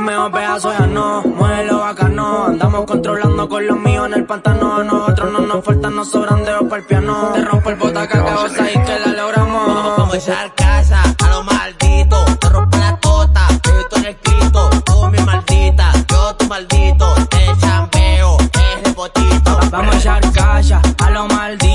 mejor pedazo ya no, muévelo bacano. Andamos controlando con los míos en el pantano. A nosotros no nos faltan, nos sobran dedos para el piano. Te rompo el botaca, vos y que la logramos. Vamos a echar casa a lo maldito. Te rompo la tota, esto en el quito. Tú mi maldita, yo tu maldito. Te champeo, es de potito. Vamos a echar casa a lo maldito.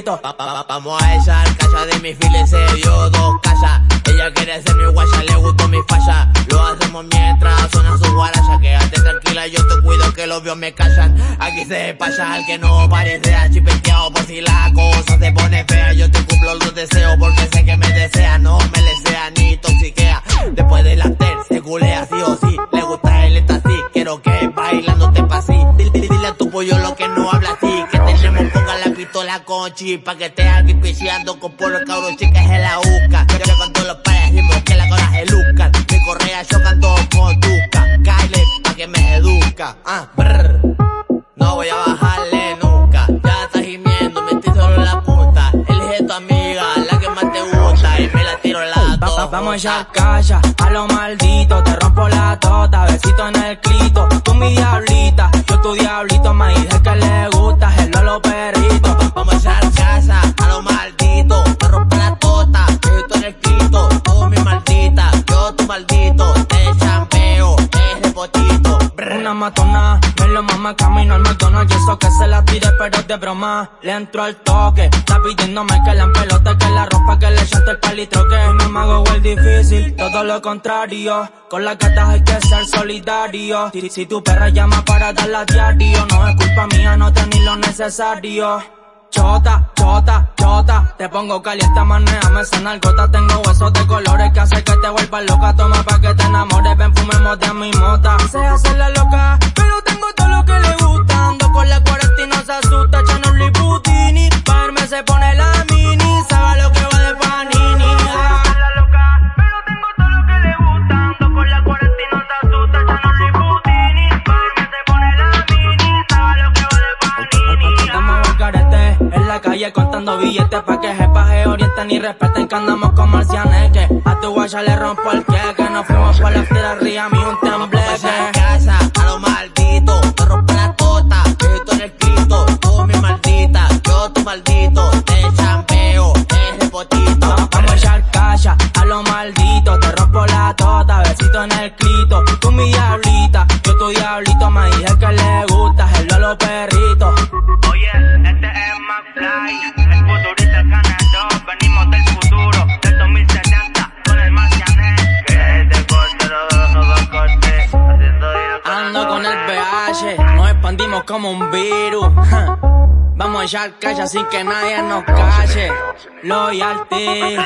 Los perritos. vamos a echar casa de mi file, se dio dos casas. Ella quiere ser mi guaya, le gustó mi falla. Lo hacemos mientras suena su guaracha. Quédate tranquila, yo te cuido que los vio me callan. Aquí se pasa al que no parece achipeteado por si la cosa se pone fea. Yo te cumplo los deseos porque sé que me desea, no me le sea ni toxiquea. Después del after se culea sí o sí. Le gusta el éxtasis, quiero que bailando te pasí. Dile, dile a tu pollo lo que no habla así. La pistola con chip pa' que te alguien piseando con polo cabros chicas en la uca. Yo con todos los padres que la coraje lucan. Mi correa yo canto con duca. Kyle pa' que me educa. Ah, brr. No voy a bajarle nunca. Ya estás gimiendo, me estoy solo en la punta. Elige tu amiga, la que más te gusta. Y me la tiro la dos. Vamos a echar calla a lo maldito. Te rompo la tota, besito en el clito. Tú mi diablita, yo tu diablito. Tu maldito. Te champeo, es de potito. Una matona, me lo mama camino al McDonald's. Y eso que se la tire, pero de broma. Le entro al toque, está pidiéndome que la pelote, que la ropa, que le chante el palitro, que no me hago el difícil. Todo lo contrario, con las gatas hay que ser solidario. Si, si tu perra llama para darla diario, no es culpa mía, no tenés lo necesario. Chota, chota, chota, te pongo caliente, manéame esa nalgota Tengo huesos de colores que hace que te vuelvas loca. Toma pa' que te enamores, ven fumemos de mi mota. Se hace la loca, pero tengo todo lo que le gusta. Ando con la 40 y no se asusta, Chanel y Putini Pa' irme se pone la mini, calle contando billetes pa' que jepas se orienten y respeten que andamos con marcianeques. A tu guaya le rompo el que, que nos fuimos por la fiera ría, mi un tembleque. casa a lo maldito, te rompo la tota, esto en el clito, tú mi maldita, yo tu maldito, te champeo, es de potito. Vamos a echar calla a lo maldito, te rompo la tota, besito en el clito, tú mi diablita, yo tu diablito, me dije que le gusta el lolo perrito. Oye, este es McFly, el futurista ganador, venimos del futuro, del 2070, con el marciané. Que este corte lo dejo con corte, haciendo Ando con el PH, nos expandimos como un virus. Vamos a echar calla sin que nadie nos calle. Loyalty.